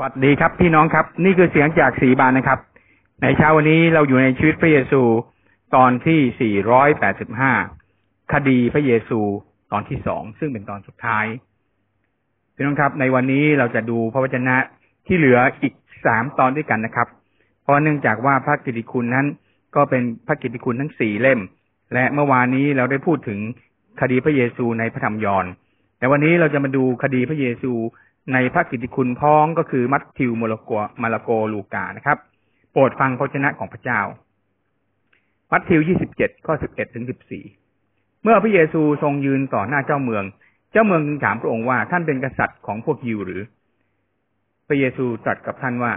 วัสดีครับพี่น้องครับ นี่คือเสียงจากสีบานนะครับ ในเช้าวันนี้เราอยู่ในชีวิตพระเยซูตอนที่ 485 คดีพระเยซูตอนที่สองซึ่งเป็นตอนสุดท้าย พี่น้องครับ ในวันนี้เราจะดูพระวจนะที่เหลืออีกสามตอนด้วยกันนะครับ เพราะเนื่องจากว่าพระกิติคุณนั้น ก็เป็นพระกิตติคุณทั้งสี่เล่ม และเมื่อวานนี้เราได้พูดถึงคดีพระเยซูในพระธรรมยอห์นแต่วันนี้เราจะมาดูคดีพระเยซู ในพระกิติคุณพ้องก็คือมัทธิวมาระโกมารโกลูกานะครับ โปรดฟังพระชนะของพระเจ้า มัทธิวยี่สิบเจ็ดข้อสิบเอ็ดถึงสิบสี่เมื่อพระเยซูทรงยืนต่อหน้าเจ้าเมือง เจ้าเมืองจึงถามพระองค์ว่าท่านเป็นกษัตริย์ของพวกยิวหรือ พระเยซูตรัสกับท่านว่า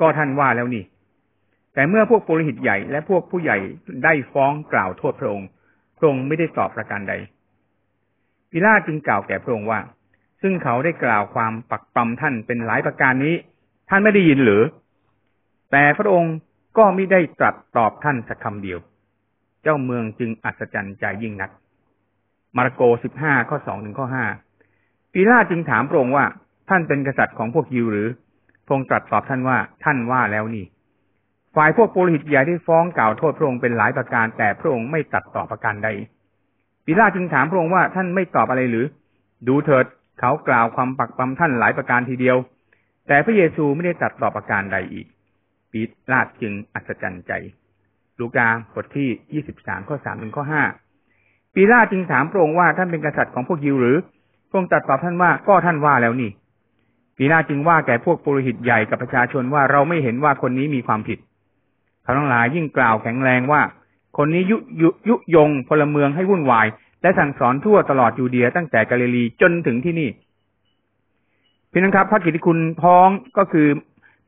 ก็ท่านว่าแล้วนี่ แต่เมื่อพวกปุโรหิตใหญ่และพวกผู้ใหญ่ได้ฟ้องกล่าวโทษพระองค์ พระองค์ไม่ได้ตอบประการใดปิลาจึงกล่าวแก่พระองค์ว่า ซึ่งเขาได้กล่าวความปักปั๊มท่านเป็นหลายประการนี้ ท่านไม่ได้ยินหรือ แต่พระองค์ก็ไม่ได้ตรัสตอบท่านสักคำเดียว เจ้าเมืองจึงอัศจรรย์ใจยิ่งนัก มาระโกสิบห้าข้อสองถึงข้อห้าปีลาจึงถามพระองค์ว่าท่านเป็นกษัตริย์ของพวกยิวหรือพระองค์ตรัสตอบท่านว่าท่านว่าแล้วนี่ ฝ่ายพวกปุโรหิตใหญ่ที่ฟ้องกล่าวโทษพระองค์เป็นหลายประการ แต่พระองค์ไม่ตัดตอบประการใดปีลาจึงถามพระองค์ว่าท่านไม่ตอบอะไรหรือ ดูเถิด เขากล่าวความปักปั๊มท่านหลายประการทีเดียว แต่พระเยซูไม่ได้ตัดตอบประการใดอีกปีลาดจึงอัศจรรย์ใจ ลูกาบทที่ยี่สิบสามข้อสามถึงข้อห้าปีลาจึงถามพระองค์ว่าท่านเป็นกษัตริย์ของพวกยิวหรือพระองค์ตรัสตอบท่านว่าก็ท่านว่าแล้วนี่ปีลาจึงว่าแก่พวกปุโรหิตใหญ่กับประชาชนว่าเราไม่เห็นว่าคนนี้มีความผิด เขาทั้งหลายยิ่งกล่าวแข็งแรงว่า คนนี้ยุยุยุยงพลเมืองให้วุ่นวาย และสั่งสอนทั่วตลอดยูเดียตั้งแต่กาลิลีจนถึงที่นี่พี่น้องครับพระกิตติคุณพ้องก็คือ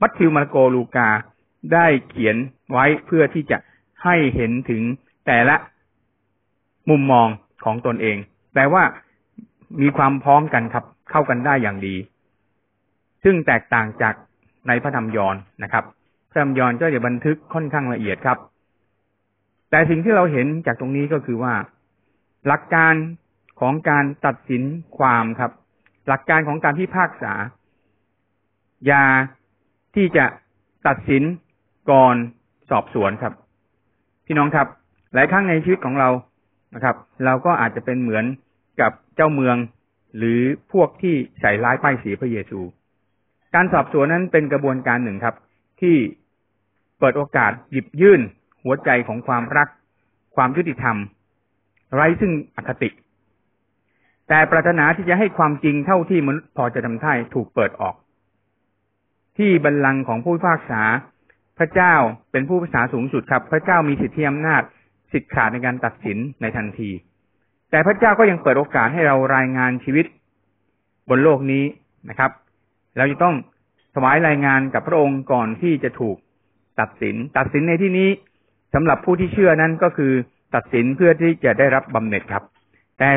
มัทธิวมาโกลูกาได้เขียนไว้เพื่อที่จะให้เห็นถึงแต่ละมุมมองของตนเองแต่ว่ามีความพ้องกันครับ เข้ากันได้อย่างดี ซึ่งแตกต่างจากในพระธรรมยอนนะครับ พระธรรมยอนก็จะบันทึกค่อนข้างละเอียดครับ แต่สิ่งที่เราเห็นจากตรงนี้ก็คือว่า หลักการของการตัดสินความครับ หลักการของการพิพากษา อย่าที่จะตัดสินก่อนสอบสวนครับ พี่น้องครับ หลายครั้งในชีวิตของเรานะครับ เราก็อาจจะเป็นเหมือนกับเจ้าเมือง หรือพวกที่ใส่ร้ายป้ายสีพระเยซู การสอบสวนนั้นเป็นกระบวนการหนึ่งครับ ที่เปิดโอกาสหยิบยื่นหัวใจของความรัก ความยุติธรรม ไร้ซึ่งอคติ แต่ปรารถนาที่จะให้ความจริงเท่าที่มนุษย์พอจะทำได้ถูกเปิดออก ที่บัลลังก์ของผู้พิพากษา พระเจ้าเป็นผู้พิพากษาสูงสุดครับ พระเจ้ามีสิทธิอำนาจสิทธิขาดในการตัดสินในทันที แต่พระเจ้าก็ยังเปิดโอกาสให้เรารายงานชีวิตบนโลกนี้นะครับ เราจะต้องถวายรายงานกับพระองค์ก่อนที่จะถูกตัดสิน ตัดสินในที่นี้สำหรับผู้ที่เชื่อนั้นก็คือ ตัดสินเพื่อที่จะได้รับบำเหน็จครับ แต่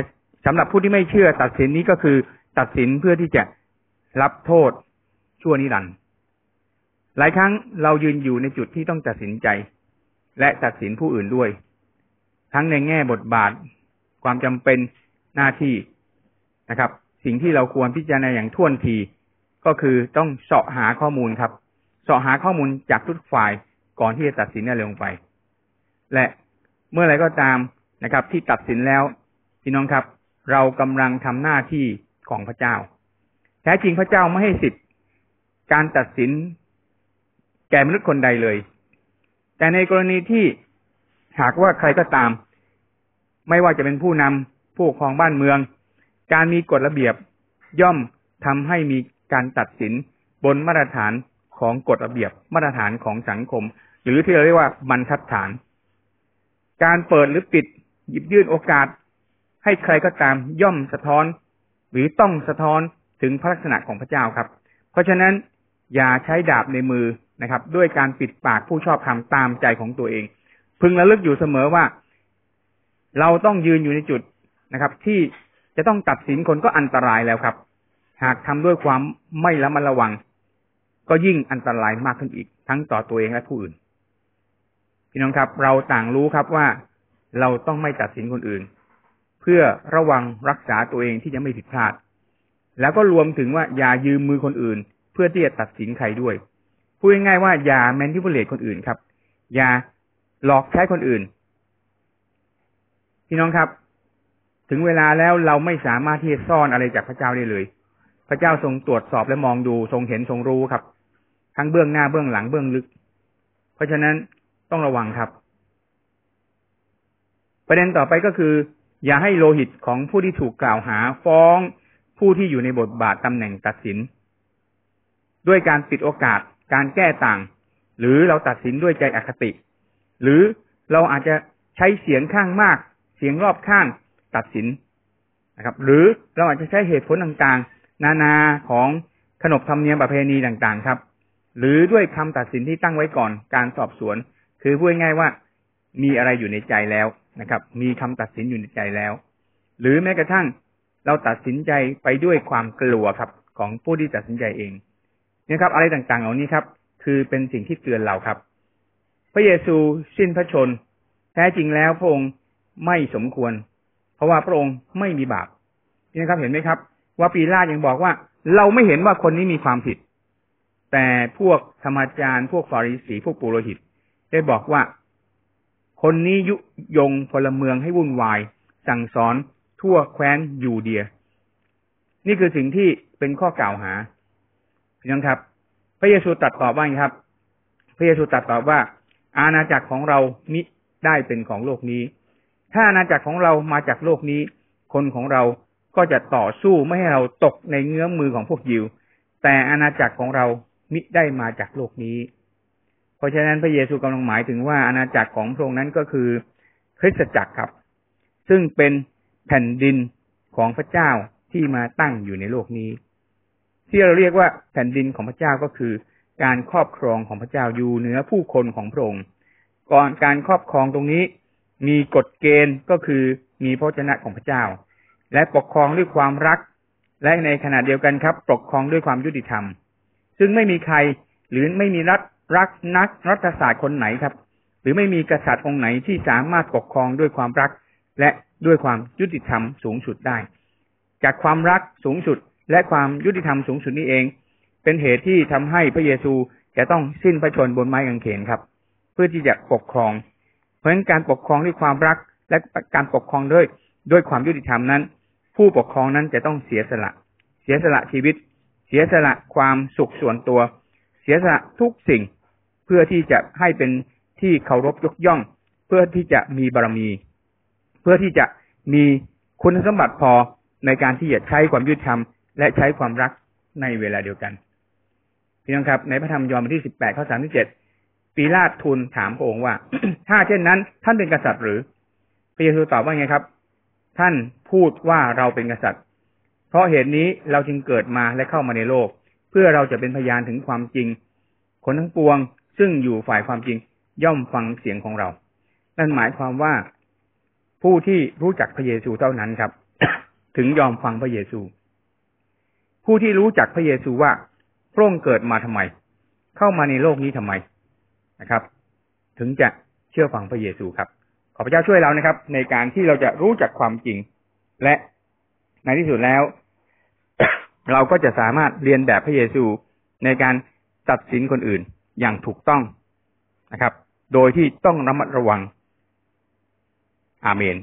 สำหรับผู้ที่ไม่เชื่อ ตัดสินนี้ก็คือ ตัดสินเพื่อที่จะรับโทษชั่วนิรันดร์หลายครั้งเรายืนอยู่ในจุดที่ต้องตัดสินใจ และตัดสินผู้อื่นด้วย ทั้งในแง่บทบาท ความจำเป็นหน้าที่นะครับ สิ่งที่เราควรพิจารณาอย่างท่วนทีก็คือต้องเสาะหาข้อมูลครับเสาะหาข้อมูลจากทุกฝ่ายก่อนที่จะตัดสินอะไรลงไป และ เมื่อไรก็ตามนะครับ ที่ตัดสินแล้วพี่น้องครับ เรากำลังทำหน้าที่ของพระเจ้า แท้จริงพระเจ้าไม่ให้สิทธิ์การตัดสินแก่มนุษย์คนใดเลย แต่ในกรณีที่หากว่าใครก็ตาม ไม่ว่าจะเป็นผู้นำผู้ครองบ้านเมือง การมีกฎระเบียบย่อมทำให้มีการตัดสินบนมาตรฐานของกฎระเบียบมาตรฐานของสังคม หรือที่เราเรียกว่าบรรทัดฐาน การเปิดหรือปิด หยิบยื่นโอกาส ให้ใครก็ตามย่อมสะท้อน หรือต้องสะท้อนถึงพระลักษณะของพระเจ้าครับ เพราะฉะนั้นอย่าใช้ดาบในมือนะครับ ด้วยการปิดปากผู้ชอบธรรมตามใจของตัวเอง พึงระลึกอยู่เสมอว่า เราต้องยืนอยู่ในจุดนะครับ ที่จะต้องตัดสินคนก็อันตรายแล้วครับ หากทำด้วยความไม่ระมัดระวัง ก็ยิ่งอันตรายมากขึ้นอีก ทั้งต่อตัวเองและผู้อื่น พี่น้องครับ เราต่างรู้ครับว่าเราต้องไม่ตัดสินคนอื่น เพื่อระวังรักษาตัวเองที่จะไม่ผิดพลาด แล้วก็รวมถึงว่าอย่ายืมมือคนอื่น เพื่อที่จะตัดสินใครด้วยพูดง่ายๆว่าอย่าแมนทิพเลตคนอื่นครับ อย่าหลอกใช้คนอื่น พี่น้องครับ ถึงเวลาแล้วเราไม่สามารถที่จะซ่อนอะไรจากพระเจ้าได้เลย พระเจ้าทรงตรวจสอบและมองดูทรงเห็นทรงรู้ครับ ทั้งเบื้องหน้าเบื้องหลังเบื้องลึก เพราะฉะนั้น ต้องระวังครับ ประเด็นต่อไปก็คือ อย่าให้โลหิตของผู้ที่ถูกกล่าวหาฟ้องผู้ที่อยู่ในบทบาทตำแหน่งตัดสิน ด้วยการปิดโอกาสการแก้ต่าง หรือเราตัดสินด้วยใจอคติ หรือเราอาจจะใช้เสียงข้างมาก เสียงรอบข้างตัดสินนะครับ หรือเราอาจจะใช้เหตุผลต่างๆ นานาของขนบธรรมเนียมประเพณีต่างๆ ครับ หรือด้วยคำตัดสินที่ตั้งไว้ก่อนการสอบสวน คือพูดง่ายว่ามีอะไรอยู่ในใจแล้วนะครับ มีคำตัดสินอยู่ในใจแล้ว หรือแม้กระทั่งเราตัดสินใจไปด้วยความกลัวครับ ของผู้ที่ตัดสินใจเองนี่ครับ อะไรต่างๆเหล่านี้ครับ คือเป็นสิ่งที่เตือนเราครับ พระเยซูสิ้นพระชน แท้จริงแล้วพระองค์ไม่สมควร เพราะว่าพระองค์ไม่มีบาปนี่ครับเห็นไหมครับ ว่าปีลาตยังบอกว่า เราไม่เห็นว่าคนนี้มีความผิด แต่พวกธรรมจารย์พวกฟาริสีพวกปุโรหิต ได้บอกว่า คนนี้ยุยงพลเมืองให้วุ่นวาย สั่งสอนทั่วแคว้นยูเดีย นี่คือสิ่งที่เป็นข้อกล่าวหาพี่น้องครับ พระเยซูตรัสตอบว่าครับ พระเยซูตรัสตอบว่า อาณาจักรของเรามิได้เป็นของโลกนี้ ถ้าอาณาจักรของเรามาจากโลกนี้ คนของเราก็จะต่อสู้ไม่ให้เราตกในเงื้อมมือของพวกยิว แต่อาณาจักรของเรามิได้มาจากโลกนี้ เพราะฉะนั้นพระเยซูกำลังหมายถึงว่าอาณาจักรของพระองค์นั้นก็คือคริสตจักรครับ ซึ่งเป็นแผ่นดินของพระเจ้าที่มาตั้งอยู่ในโลกนี้ ที่เราเรียกว่าแผ่นดินของพระเจ้าก็คือ การครอบครองของพระเจ้าอยู่เหนือผู้คนของพระองค์ก่อนการครอบครองตรงนี้ มีกฎเกณฑ์ก็คือมีพระชนะของพระเจ้า และปกครองด้วยความรัก และในขณะเดียวกันครับ ปกครองด้วยความยุติธรรม ซึ่งไม่มีใครหรือไม่มีรัฐ รักนักรัฐศาสตร์คนไหนครับ หรือไม่มีกษัตริย์องค์ไหนที่สามารถปกครองด้วยความรัก และด้วยความยุติธรรมสูงสุดได้ จากความรักสูงสุดและความยุติธรรมสูงสุดนี้เอง เป็นเหตุที่ทำให้พระเยซูจะต้องสิ้นพระชนบนไม้กางเขนครับ เพื่อที่จะปกครอง เพราะฉะนั้นการปกครองด้วยความรักและการปกครองด้วยด้วยความยุติธรรมนั้น ผู้ปกครองนั้นจะต้องเสียสละ เสียสละชีวิต เสียสละความสุขส่วนตัว เสียสละทุกสิ่ง พื่อที่จะให้เป็นที่เคารพยกย่อง เพื่อที่จะมีบารมี เพื่อที่จะมีคุณสมบัติพอในการที่จะใช้ความยุติธรรม และใช้ความรักในเวลาเดียวกันพี่น้องครับ ในพระธรรมยอห์นบทที่สิบแปดข้อสามที่เจ็ดปีลาตทูลถามพระองค์ว่า ถ้าเช่นนั้น ท่านเป็นกษัตริย์หรือพระเยซูตอบว่าไงครับ ท่านพูดว่าเราเป็นกษัตริย์ เพราะเหตุนี้เราจึงเกิดมาและเข้ามาในโลก เพื่อเราจะเป็นพยานถึงความจริง คนทั้งปวง ซึ่งอยู่ฝ่ายความจริงย่อมฟังเสียงของเรา นั่นหมายความว่าผู้ที่รู้จักพระเยซูเท่านั้นครับ ถึงยอมฟังพระเยซู ผู้ที่รู้จักพระเยซูว่าพระองค์เกิดมาทำไม เข้ามาในโลกนี้ทำไมนะครับ ถึงจะเชื่อฟังพระเยซูครับ ขอพระเจ้าช่วยเรานะครับ ในการที่เราจะรู้จักความจริง และในที่สุดแล้ว เราก็จะสามารถเรียนแบบพระเยซูในการตัดสินคนอื่น อย่างถูกต้องนะครับ โดยที่ต้องระมัดระวัง อาเมน